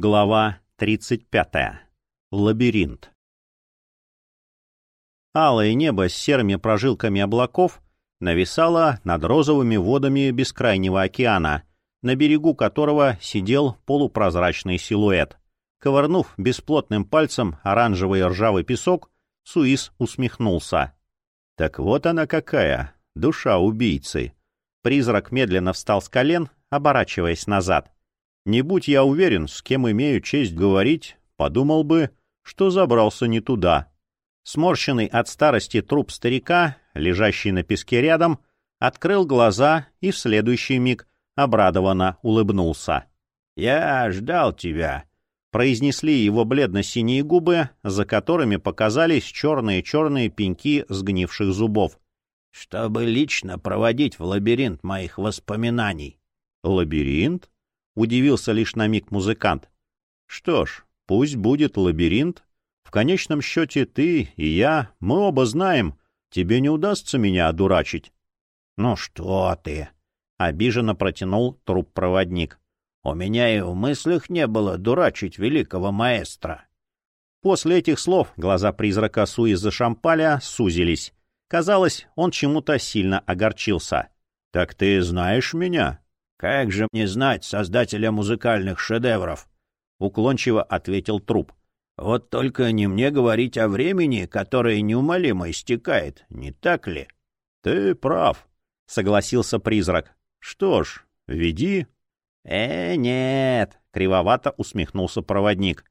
Глава 35. Лабиринт. Алое небо с серыми прожилками облаков нависало над розовыми водами бескрайнего океана, на берегу которого сидел полупрозрачный силуэт. Ковырнув бесплотным пальцем оранжевый ржавый песок, Суис усмехнулся. «Так вот она какая, душа убийцы!» Призрак медленно встал с колен, оборачиваясь назад — не будь я уверен, с кем имею честь говорить, подумал бы, что забрался не туда. Сморщенный от старости труп старика, лежащий на песке рядом, открыл глаза и в следующий миг обрадованно улыбнулся. «Я ждал тебя», — произнесли его бледно-синие губы, за которыми показались черные-черные пеньки сгнивших зубов. «Чтобы лично проводить в лабиринт моих воспоминаний». «Лабиринт?» Удивился лишь на миг музыкант. Что ж, пусть будет лабиринт. В конечном счете ты и я, мы оба знаем, тебе не удастся меня одурачить. Ну что ты? Обиженно протянул труп-проводник. У меня и в мыслях не было дурачить великого маэстро. После этих слов глаза призрака Суиза Шампаля сузились. Казалось, он чему-то сильно огорчился. — Так ты знаешь меня? «Как же мне знать создателя музыкальных шедевров?» — уклончиво ответил труп. «Вот только не мне говорить о времени, которое неумолимо истекает, не так ли?» «Ты прав», — согласился призрак. «Что ж, веди». «Э, нет», — кривовато усмехнулся проводник.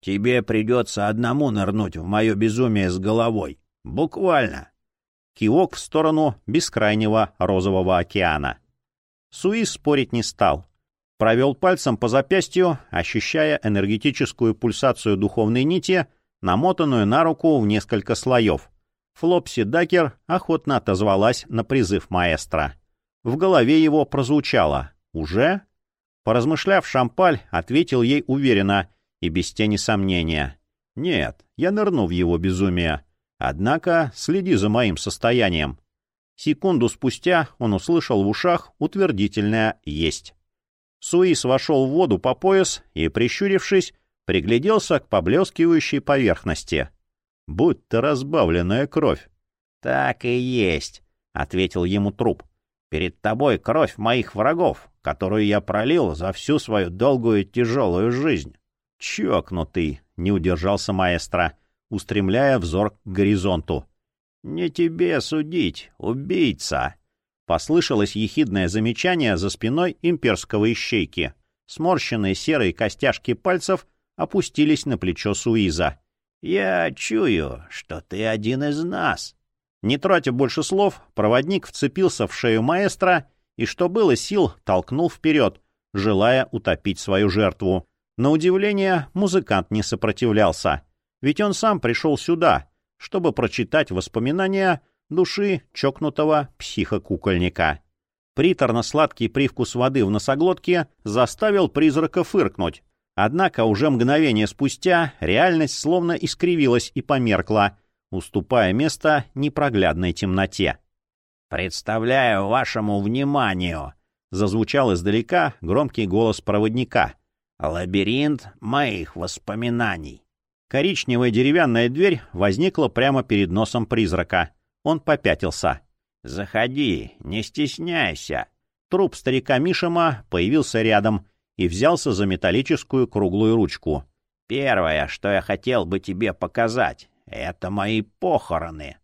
«Тебе придется одному нырнуть в мое безумие с головой. Буквально». Кивок в сторону бескрайнего розового океана. Суис спорить не стал. Провел пальцем по запястью, ощущая энергетическую пульсацию духовной нити, намотанную на руку в несколько слоев. Флопси Дакер охотно отозвалась на призыв маэстро. В голове его прозвучало «Уже?». Поразмышляв, Шампаль ответил ей уверенно и без тени сомнения. «Нет, я нырну в его безумие. Однако следи за моим состоянием. Секунду спустя он услышал в ушах утвердительное «есть». Суис вошел в воду по пояс и, прищурившись, пригляделся к поблескивающей поверхности. Будь-то разбавленная кровь. — Так и есть, — ответил ему труп. — Перед тобой кровь моих врагов, которую я пролил за всю свою долгую и тяжелую жизнь. — Чокнутый, — не удержался маэстро, устремляя взор к горизонту. «Не тебе судить, убийца!» Послышалось ехидное замечание за спиной имперского ищейки. Сморщенные серые костяшки пальцев опустились на плечо Суиза. «Я чую, что ты один из нас». Не тратя больше слов, проводник вцепился в шею маэстро и, что было сил, толкнул вперед, желая утопить свою жертву. На удивление, музыкант не сопротивлялся. Ведь он сам пришел сюда, чтобы прочитать воспоминания души чокнутого психокукольника. Приторно-сладкий привкус воды в носоглотке заставил призрака фыркнуть. Однако уже мгновение спустя реальность словно искривилась и померкла, уступая место непроглядной темноте. «Представляю вашему вниманию!» — зазвучал издалека громкий голос проводника. «Лабиринт моих воспоминаний». Коричневая деревянная дверь возникла прямо перед носом призрака. Он попятился. «Заходи, не стесняйся». Труп старика Мишима появился рядом и взялся за металлическую круглую ручку. «Первое, что я хотел бы тебе показать, — это мои похороны».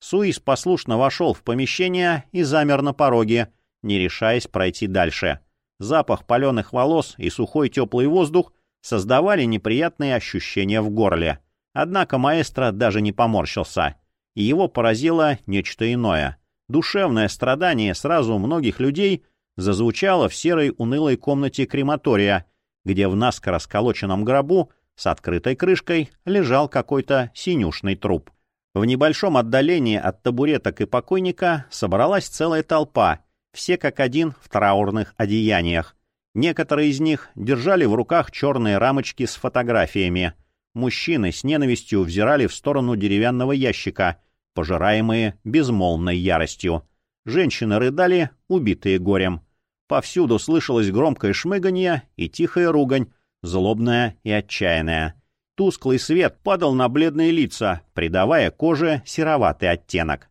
Суис послушно вошел в помещение и замер на пороге, не решаясь пройти дальше. Запах паленых волос и сухой теплый воздух создавали неприятные ощущения в горле. Однако маэстро даже не поморщился. И его поразило нечто иное. Душевное страдание сразу многих людей зазвучало в серой унылой комнате крематория, где в наскоро сколоченном гробу с открытой крышкой лежал какой-то синюшный труп. В небольшом отдалении от табуреток и покойника собралась целая толпа, все как один в траурных одеяниях, Некоторые из них держали в руках черные рамочки с фотографиями. Мужчины с ненавистью взирали в сторону деревянного ящика, пожираемые безмолвной яростью. Женщины рыдали, убитые горем. Повсюду слышалось громкое шмыганье и тихая ругань, злобная и отчаянная. Тусклый свет падал на бледные лица, придавая коже сероватый оттенок.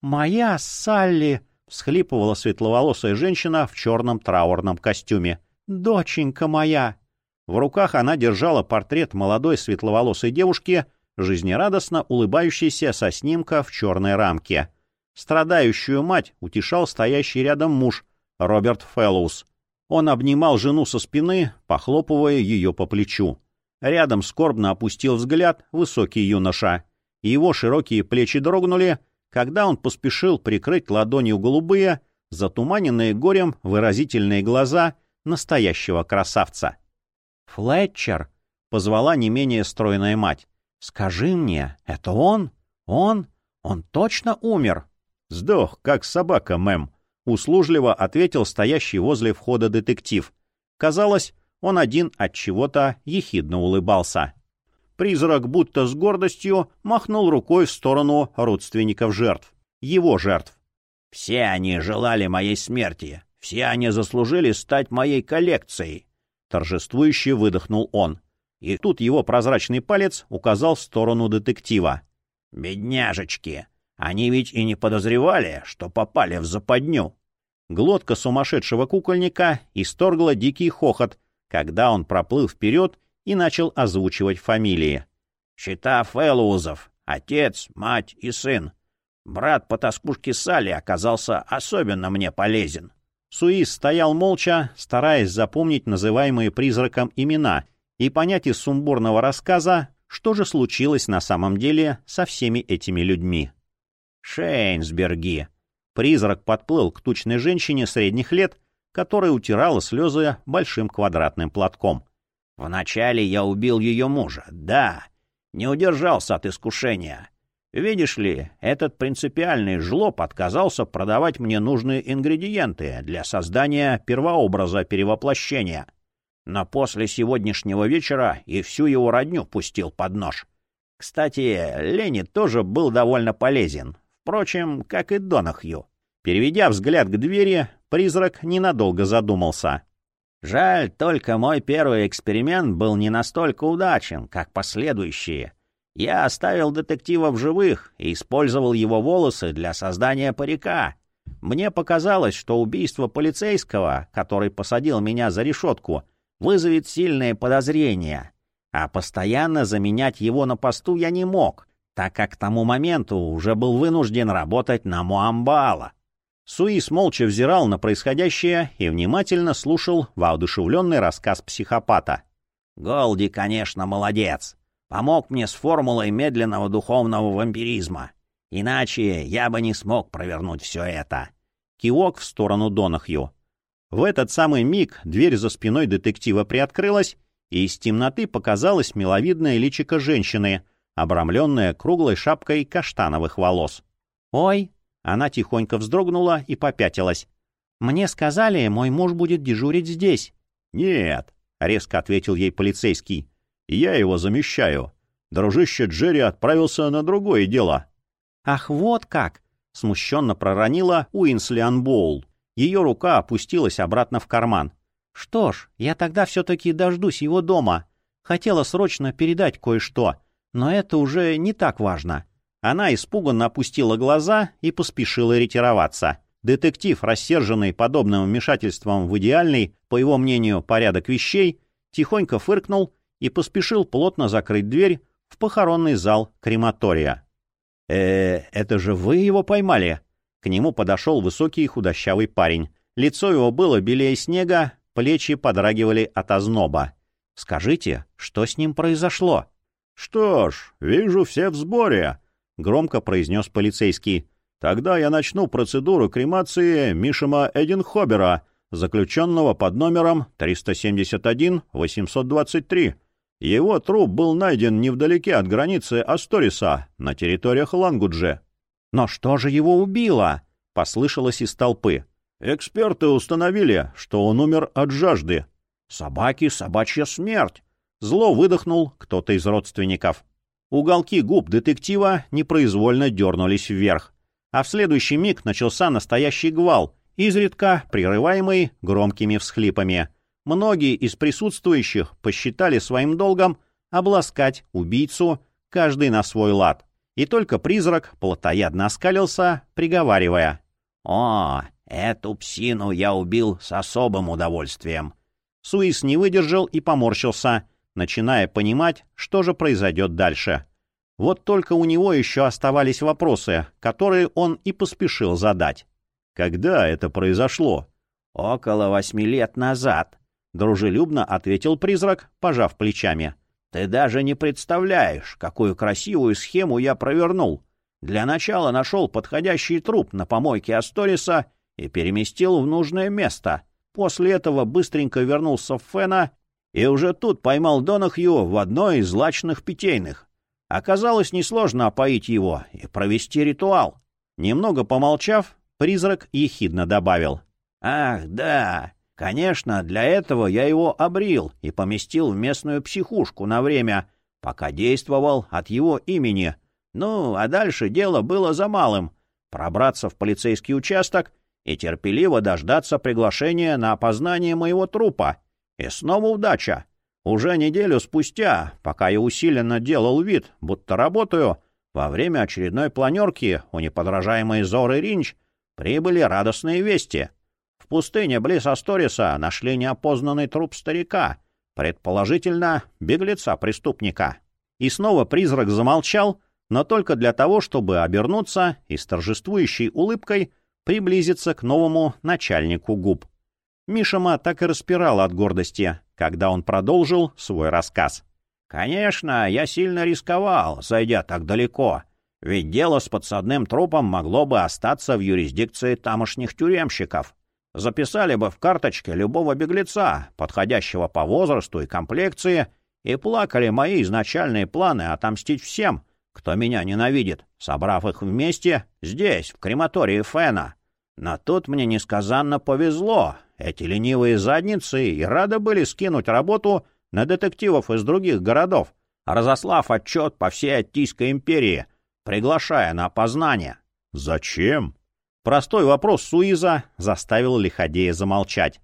«Моя Салли!» — всхлипывала светловолосая женщина в черном траурном костюме. «Доченька моя!» В руках она держала портрет молодой светловолосой девушки, жизнерадостно улыбающейся со снимка в черной рамке. Страдающую мать утешал стоящий рядом муж, Роберт Фэллоус. Он обнимал жену со спины, похлопывая ее по плечу. Рядом скорбно опустил взгляд высокий юноша. Его широкие плечи дрогнули, когда он поспешил прикрыть ладонью голубые, затуманенные горем выразительные глаза настоящего красавца. «Флетчер!» — позвала не менее стройная мать. «Скажи мне, это он? Он? Он точно умер?» «Сдох, как собака, мэм», — услужливо ответил стоящий возле входа детектив. Казалось, он один от чего-то ехидно улыбался. Призрак будто с гордостью махнул рукой в сторону родственников жертв. Его жертв. «Все они желали моей смерти. Все они заслужили стать моей коллекцией», — торжествующе выдохнул он. И тут его прозрачный палец указал в сторону детектива. «Бедняжечки! Они ведь и не подозревали, что попали в западню!» Глотка сумасшедшего кукольника исторгла дикий хохот, когда он проплыл вперед и начал озвучивать фамилии. «Счета Фэллоузов, отец, мать и сын. Брат по тоскушке Салли оказался особенно мне полезен». Суис стоял молча, стараясь запомнить называемые призраком имена и понять из сумбурного рассказа, что же случилось на самом деле со всеми этими людьми. Шейнсберги. Призрак подплыл к тучной женщине средних лет, которая утирала слезы большим квадратным платком. «Вначале я убил ее мужа, да, не удержался от искушения. Видишь ли, этот принципиальный жлоб отказался продавать мне нужные ингредиенты для создания первообраза перевоплощения но после сегодняшнего вечера и всю его родню пустил под нож. Кстати, Ленни тоже был довольно полезен, впрочем, как и Донахью. Переведя взгляд к двери, призрак ненадолго задумался. Жаль, только мой первый эксперимент был не настолько удачен, как последующие. Я оставил детектива в живых и использовал его волосы для создания парика. Мне показалось, что убийство полицейского, который посадил меня за решетку, вызовет сильные подозрения, а постоянно заменять его на посту я не мог, так как к тому моменту уже был вынужден работать на Муамбала. Суис молча взирал на происходящее и внимательно слушал воодушевленный рассказ психопата. «Голди, конечно, молодец. Помог мне с формулой медленного духовного вампиризма. Иначе я бы не смог провернуть все это». Кивок в сторону Донахью. В этот самый миг дверь за спиной детектива приоткрылась, и из темноты показалась миловидная личико женщины, обрамленная круглой шапкой каштановых волос. «Ой!» — она тихонько вздрогнула и попятилась. «Мне сказали, мой муж будет дежурить здесь». «Нет», — резко ответил ей полицейский. «Я его замещаю. Дружище Джерри отправился на другое дело». «Ах, вот как!» — смущенно проронила Уинслиан Боул. Ее рука опустилась обратно в карман. «Что ж, я тогда все-таки дождусь его дома. Хотела срочно передать кое-что, но это уже не так важно». Она испуганно опустила глаза и поспешила ретироваться. Детектив, рассерженный подобным вмешательством в идеальный, по его мнению, порядок вещей, тихонько фыркнул и поспешил плотно закрыть дверь в похоронный зал крематория. «Э, это же вы его поймали?» К нему подошел высокий худощавый парень. Лицо его было белее снега, плечи подрагивали от озноба. «Скажите, что с ним произошло?» «Что ж, вижу, все в сборе», — громко произнес полицейский. «Тогда я начну процедуру кремации Мишима Эдинхобера, заключенного под номером 371-823. Его труп был найден невдалеке от границы Асториса, на территориях Лангудже. «Но что же его убило?» — послышалось из толпы. «Эксперты установили, что он умер от жажды». «Собаки, собачья смерть!» Зло выдохнул кто-то из родственников. Уголки губ детектива непроизвольно дернулись вверх. А в следующий миг начался настоящий гвал, изредка прерываемый громкими всхлипами. Многие из присутствующих посчитали своим долгом обласкать убийцу, каждый на свой лад. И только призрак плотоядно оскалился, приговаривая. «О, эту псину я убил с особым удовольствием». Суис не выдержал и поморщился, начиная понимать, что же произойдет дальше. Вот только у него еще оставались вопросы, которые он и поспешил задать. «Когда это произошло?» «Около восьми лет назад», — дружелюбно ответил призрак, пожав плечами. «Ты даже не представляешь, какую красивую схему я провернул. Для начала нашел подходящий труп на помойке Асториса и переместил в нужное место. После этого быстренько вернулся в Фена и уже тут поймал Донахью в одной из злачных питейных. Оказалось несложно опоить его и провести ритуал. Немного помолчав, призрак ехидно добавил. «Ах, да, конечно, для этого я его обрил и поместил в местную психушку на время, пока действовал от его имени. Ну, а дальше дело было за малым — пробраться в полицейский участок и терпеливо дождаться приглашения на опознание моего трупа. И снова удача. Уже неделю спустя, пока я усиленно делал вид, будто работаю, во время очередной планерки у неподражаемой Зоры Ринч прибыли радостные вести. В пустыне близ Асториса нашли неопознанный труп старика, предположительно, беглеца-преступника. И снова призрак замолчал, но только для того, чтобы обернуться и с торжествующей улыбкой приблизиться к новому начальнику губ. Мишама так и распирал от гордости, когда он продолжил свой рассказ. «Конечно, я сильно рисковал, зайдя так далеко, ведь дело с подсадным трупом могло бы остаться в юрисдикции тамошних тюремщиков. Записали бы в карточке любого беглеца, подходящего по возрасту и комплекции, и плакали мои изначальные планы отомстить всем, кто меня ненавидит, собрав их вместе здесь, в крематории Фена. Но тут мне несказанно повезло. Эти ленивые задницы и рады были скинуть работу на детективов из других городов, разослав отчет по всей Аттийской империи, приглашая на опознание. «Зачем?» Простой вопрос Суиза заставил Лиходея замолчать.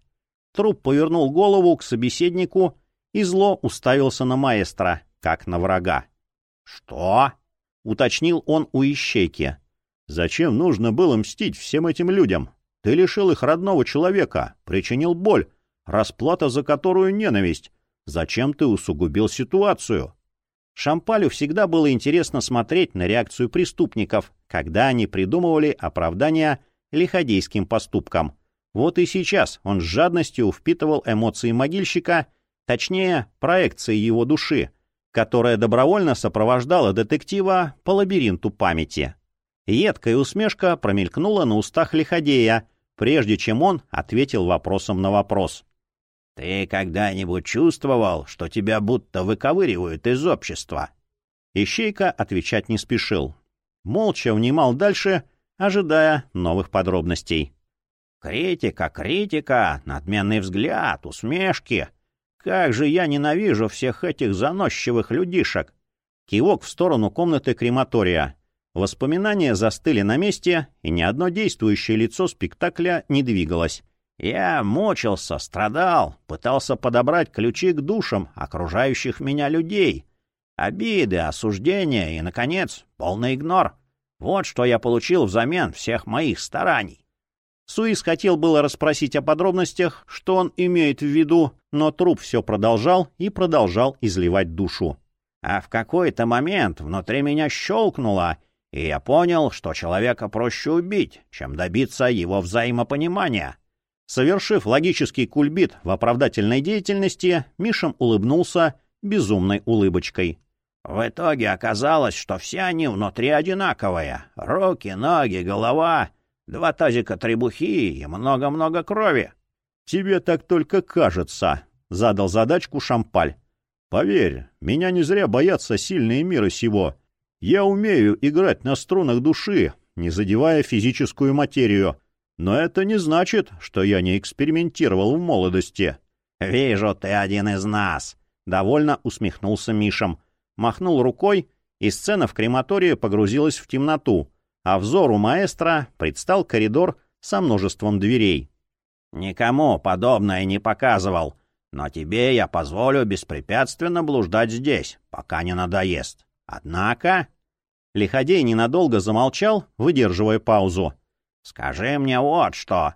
Труп повернул голову к собеседнику и зло уставился на маэстро, как на врага. «Что?» — уточнил он у ищейки. «Зачем нужно было мстить всем этим людям? Ты лишил их родного человека, причинил боль, расплата за которую ненависть. Зачем ты усугубил ситуацию?» Шампалю всегда было интересно смотреть на реакцию преступников, когда они придумывали оправдания лиходейским поступкам. Вот и сейчас он с жадностью впитывал эмоции могильщика, точнее, проекции его души, которая добровольно сопровождала детектива по лабиринту памяти. Едкая усмешка промелькнула на устах Лиходея, прежде чем он ответил вопросом на вопрос. «Ты когда-нибудь чувствовал, что тебя будто выковыривают из общества?» Ищейка отвечать не спешил. Молча внимал дальше, ожидая новых подробностей. «Критика, критика, надменный взгляд, усмешки. Как же я ненавижу всех этих заносчивых людишек!» Кивок в сторону комнаты крематория. Воспоминания застыли на месте, и ни одно действующее лицо спектакля не двигалось. Я мучился, страдал, пытался подобрать ключи к душам окружающих меня людей. Обиды, осуждения и, наконец, полный игнор. Вот что я получил взамен всех моих стараний. Суис хотел было расспросить о подробностях, что он имеет в виду, но труп все продолжал и продолжал изливать душу. А в какой-то момент внутри меня щелкнуло — и я понял, что человека проще убить, чем добиться его взаимопонимания. Совершив логический кульбит в оправдательной деятельности, Мишам улыбнулся безумной улыбочкой. В итоге оказалось, что все они внутри одинаковые. Руки, ноги, голова, два тазика требухи и много-много крови. — Тебе так только кажется, — задал задачку Шампаль. — Поверь, меня не зря боятся сильные миры сего. Я умею играть на струнах души, не задевая физическую материю, но это не значит, что я не экспериментировал в молодости. «Вижу, ты один из нас», — довольно усмехнулся Мишам. Махнул рукой, и сцена в крематории погрузилась в темноту, а взору маэстро предстал коридор со множеством дверей. «Никому подобное не показывал. Но тебе я позволю беспрепятственно блуждать здесь, пока не надоест. Однако...» Лиходей ненадолго замолчал, выдерживая паузу. «Скажи мне вот что!»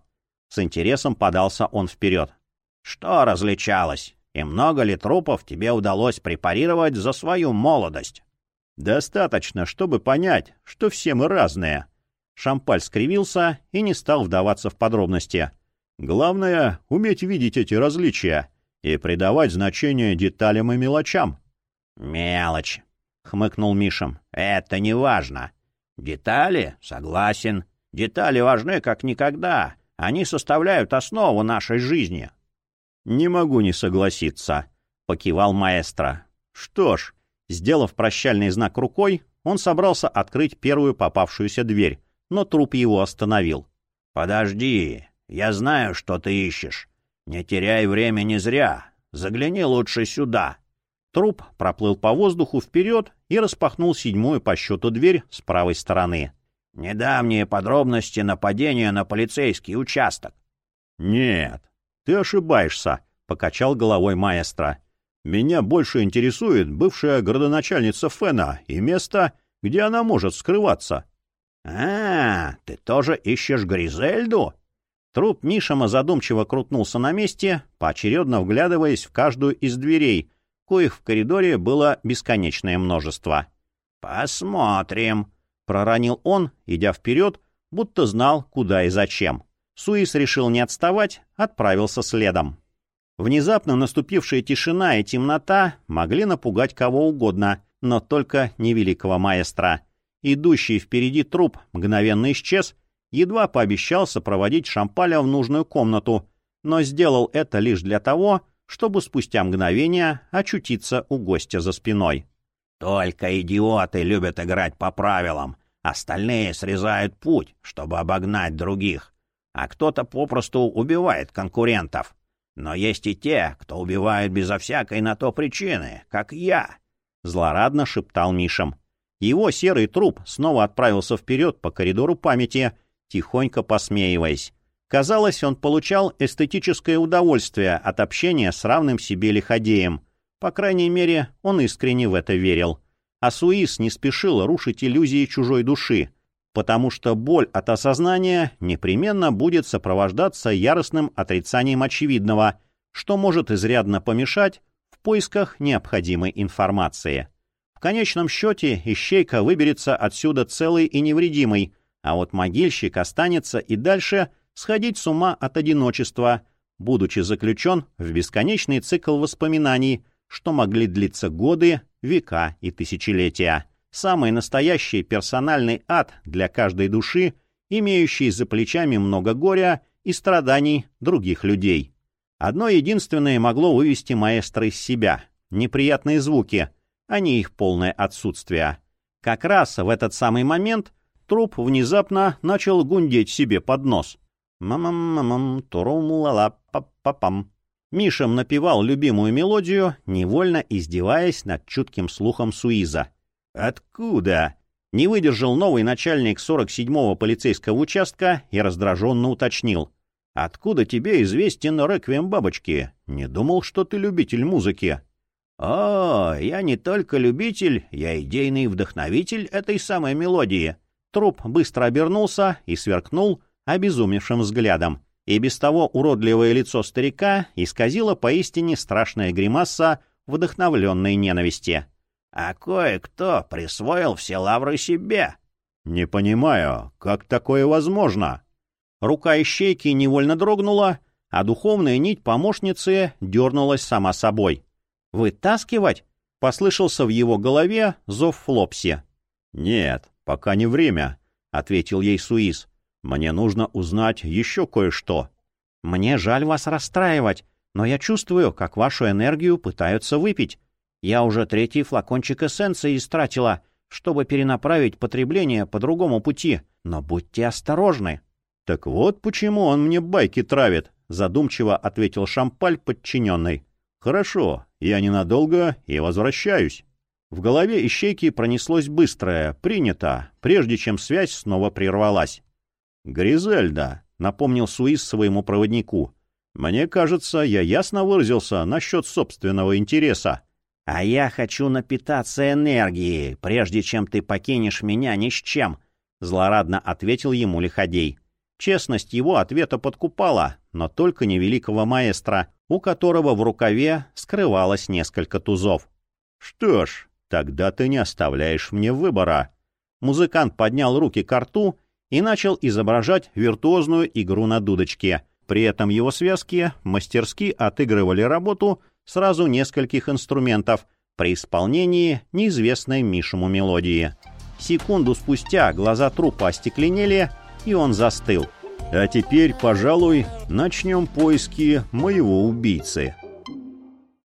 С интересом подался он вперед. «Что различалось? И много ли трупов тебе удалось препарировать за свою молодость?» «Достаточно, чтобы понять, что все мы разные». Шампаль скривился и не стал вдаваться в подробности. «Главное — уметь видеть эти различия и придавать значение деталям и мелочам». «Мелочь», — хмыкнул Мишем. «Это не важно. Детали? Согласен. Детали важны как никогда. Они составляют основу нашей жизни». «Не могу не согласиться», — покивал маэстро. «Что ж, Сделав прощальный знак рукой, он собрался открыть первую попавшуюся дверь, но труп его остановил. «Подожди, я знаю, что ты ищешь. Не теряй времени зря. Загляни лучше сюда». Труп проплыл по воздуху вперед и распахнул седьмую по счету дверь с правой стороны. «Недавние подробности нападения на полицейский участок». «Нет, ты ошибаешься», — покачал головой маэстро. Меня больше интересует бывшая градоначальница Фена и место, где она может скрываться. — А, ты тоже ищешь Гризельду? Труп Мишама задумчиво крутнулся на месте, поочередно вглядываясь в каждую из дверей, коих в коридоре было бесконечное множество. «Посмотрим», — проронил он, идя вперед, будто знал, куда и зачем. Суис решил не отставать, отправился следом. Внезапно наступившая тишина и темнота могли напугать кого угодно, но только не великого маэстро. Идущий впереди труп мгновенно исчез, едва пообещал сопроводить Шампаля в нужную комнату, но сделал это лишь для того, чтобы спустя мгновение очутиться у гостя за спиной. «Только идиоты любят играть по правилам, остальные срезают путь, чтобы обогнать других, а кто-то попросту убивает конкурентов», но есть и те, кто убивает безо всякой на то причины, как я. Злорадно шептал Мишам. Его серый труп снова отправился вперед по коридору памяти, тихонько посмеиваясь. Казалось, он получал эстетическое удовольствие от общения с равным себе лиходеем. По крайней мере, он искренне в это верил. А Суис не спешил рушить иллюзии чужой души потому что боль от осознания непременно будет сопровождаться яростным отрицанием очевидного, что может изрядно помешать в поисках необходимой информации. В конечном счете ищейка выберется отсюда целый и невредимый, а вот могильщик останется и дальше сходить с ума от одиночества, будучи заключен в бесконечный цикл воспоминаний, что могли длиться годы, века и тысячелетия самый настоящий персональный ад для каждой души, имеющей за плечами много горя и страданий других людей. Одно единственное могло вывести маэстро из себя — неприятные звуки, а не их полное отсутствие. Как раз в этот самый момент труп внезапно начал гундеть себе под нос. «Мам-мам-мам, турум-ла-ла-па-па-пам». Мишам напевал любимую мелодию, невольно издеваясь над чутким слухом Суиза. «Откуда?» Не выдержал новый начальник 47-го полицейского участка и раздраженно уточнил. «Откуда тебе известен реквием бабочки? Не думал, что ты любитель музыки». «О, я не только любитель, я идейный вдохновитель этой самой мелодии». Труп быстро обернулся и сверкнул обезумевшим взглядом. И без того уродливое лицо старика исказило поистине страшная гримаса вдохновленной ненависти а кое-кто присвоил все лавры себе. — Не понимаю, как такое возможно? Рука ищейки невольно дрогнула, а духовная нить помощницы дернулась сама собой. «Вытаскивать?» — послышался в его голове зов Флопси. «Нет, пока не время», — ответил ей Суис. «Мне нужно узнать еще кое-что». «Мне жаль вас расстраивать, но я чувствую, как вашу энергию пытаются выпить. Я уже третий флакончик эссенции истратила, чтобы перенаправить потребление по другому пути, но будьте осторожны. — Так вот почему он мне байки травит, — задумчиво ответил Шампаль подчиненный. — Хорошо, я ненадолго и возвращаюсь. В голове ищейки пронеслось быстрое «принято», прежде чем связь снова прервалась. «Гризельда», — напомнил Суис своему проводнику, Мне кажется, я ясно выразился насчет собственного интереса. А я хочу напитаться энергией, прежде чем ты покинешь меня ни с чем, злорадно ответил ему Лиходей. Честность его ответа подкупала, но только не великого маэстро, у которого в рукаве скрывалось несколько тузов. «Что ж, тогда ты не оставляешь мне выбора». Музыкант поднял руки к рту и начал изображать виртуозную игру на дудочке. При этом его связки мастерски отыгрывали работу сразу нескольких инструментов при исполнении неизвестной Мишему мелодии. Секунду спустя глаза трупа остекленели, и он застыл. А теперь, пожалуй, начнем поиски моего убийцы.